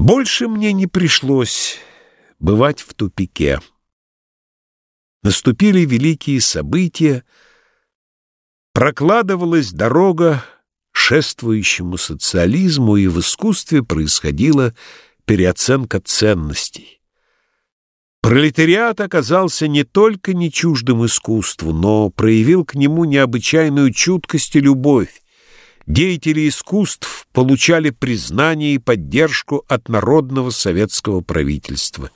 Больше мне не пришлось бывать в тупике. Наступили великие события, прокладывалась дорога шествующему социализму, и в искусстве происходила переоценка ценностей. Пролетариат оказался не только не чуждым искусству, но проявил к нему необычайную чуткость и любовь, деятели искусств получали признание и поддержку от народного советского правительства.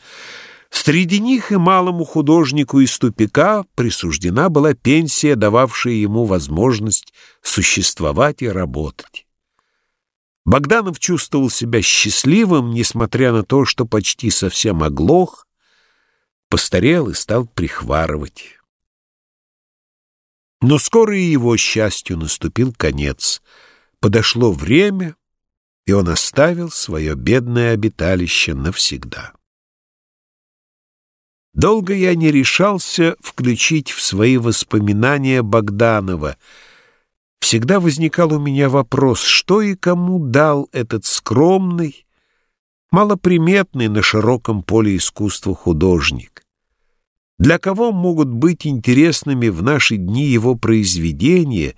Среди них и малому художнику из тупика присуждена была пенсия, дававшая ему возможность существовать и работать. Богданов чувствовал себя счастливым, несмотря на то, что почти совсем оглох, постарел и стал прихварывать. Но скоро и его счастью наступил конец. Подошло время, и он оставил свое бедное обиталище навсегда. Долго я не решался включить в свои воспоминания Богданова. Всегда возникал у меня вопрос, что и кому дал этот скромный, малоприметный на широком поле искусства художник. Для кого могут быть интересными в наши дни его произведения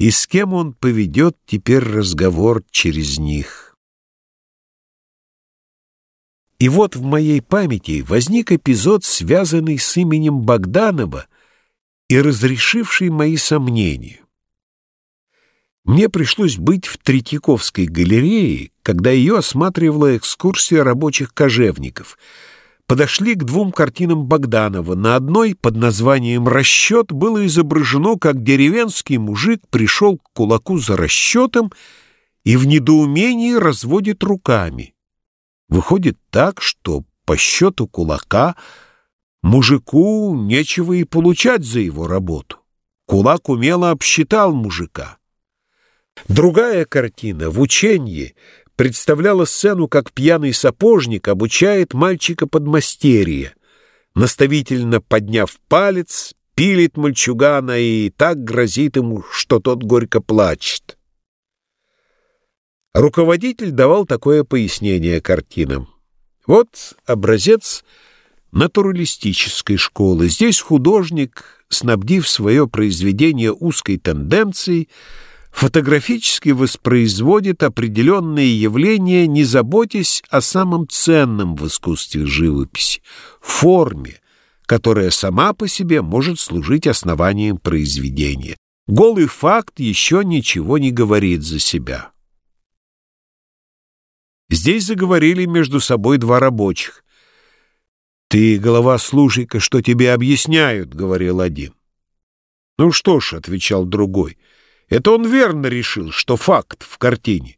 и с кем он поведет теперь разговор через них? И вот в моей памяти возник эпизод, связанный с именем Богданова и разрешивший мои сомнения. Мне пришлось быть в Третьяковской галерее, когда ее осматривала экскурсия рабочих кожевников — подошли к двум картинам Богданова. На одной под названием «Расчет» было изображено, как деревенский мужик пришел к кулаку за расчетом и в недоумении разводит руками. Выходит так, что по счету кулака мужику нечего и получать за его работу. Кулак умело обсчитал мужика. Другая картина в учении представляла сцену, как пьяный сапожник обучает мальчика подмастерье, наставительно подняв палец, пилит мальчугана и так грозит ему, что тот горько плачет. Руководитель давал такое пояснение картинам. Вот образец натуралистической школы. Здесь художник, снабдив свое произведение узкой тенденцией, фотографически воспроизводит определенные явления, не заботясь о самом ценном в искусстве живописи — форме, которая сама по себе может служить основанием произведения. Голый факт еще ничего не говорит за себя. Здесь заговорили между собой два рабочих. «Ты, голова, слушай-ка, что тебе объясняют», — говорил один. «Ну что ж», — отвечал другой, — это он верно решил, что факт в картине.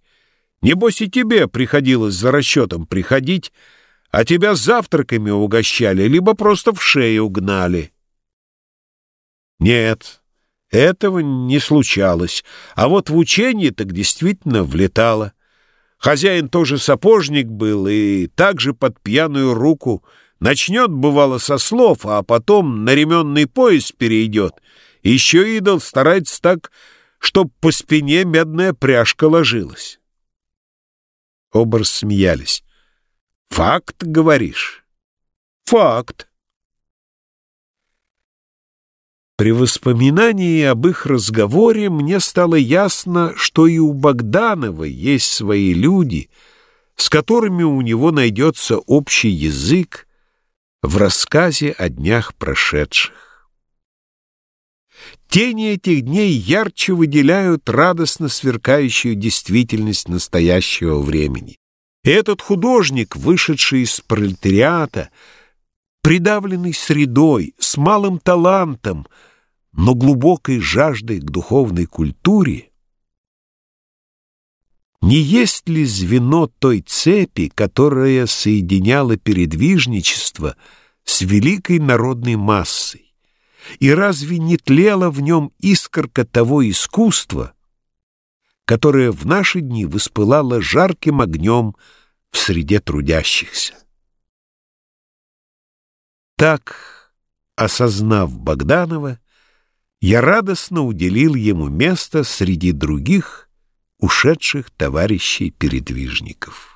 Небось и тебе приходилось за расчетом приходить, а тебя завтраками угощали, либо просто в шею гнали. Нет, этого не случалось, а вот в учении так действительно влетало. Хозяин тоже сапожник был и также под пьяную руку начнет, бывало, со слов, а потом на ременный пояс перейдет. Еще идол старается так чтоб по спине медная пряжка ложилась. Оба рассмеялись. «Факт, говоришь?» «Факт». При воспоминании об их разговоре мне стало ясно, что и у Богданова есть свои люди, с которыми у него найдется общий язык в рассказе о днях прошедших. Тени этих дней ярче выделяют радостно сверкающую действительность настоящего времени. Этот художник, вышедший из пролетариата, придавленный средой, с малым талантом, но глубокой жаждой к духовной культуре, не есть ли звено той цепи, которая соединяла передвижничество с великой народной массой? И разве не тлела в нем искорка того искусства, которое в наши дни воспылало жарким огнем в среде трудящихся? Так, осознав Богданова, я радостно уделил ему место среди других ушедших товарищей-передвижников.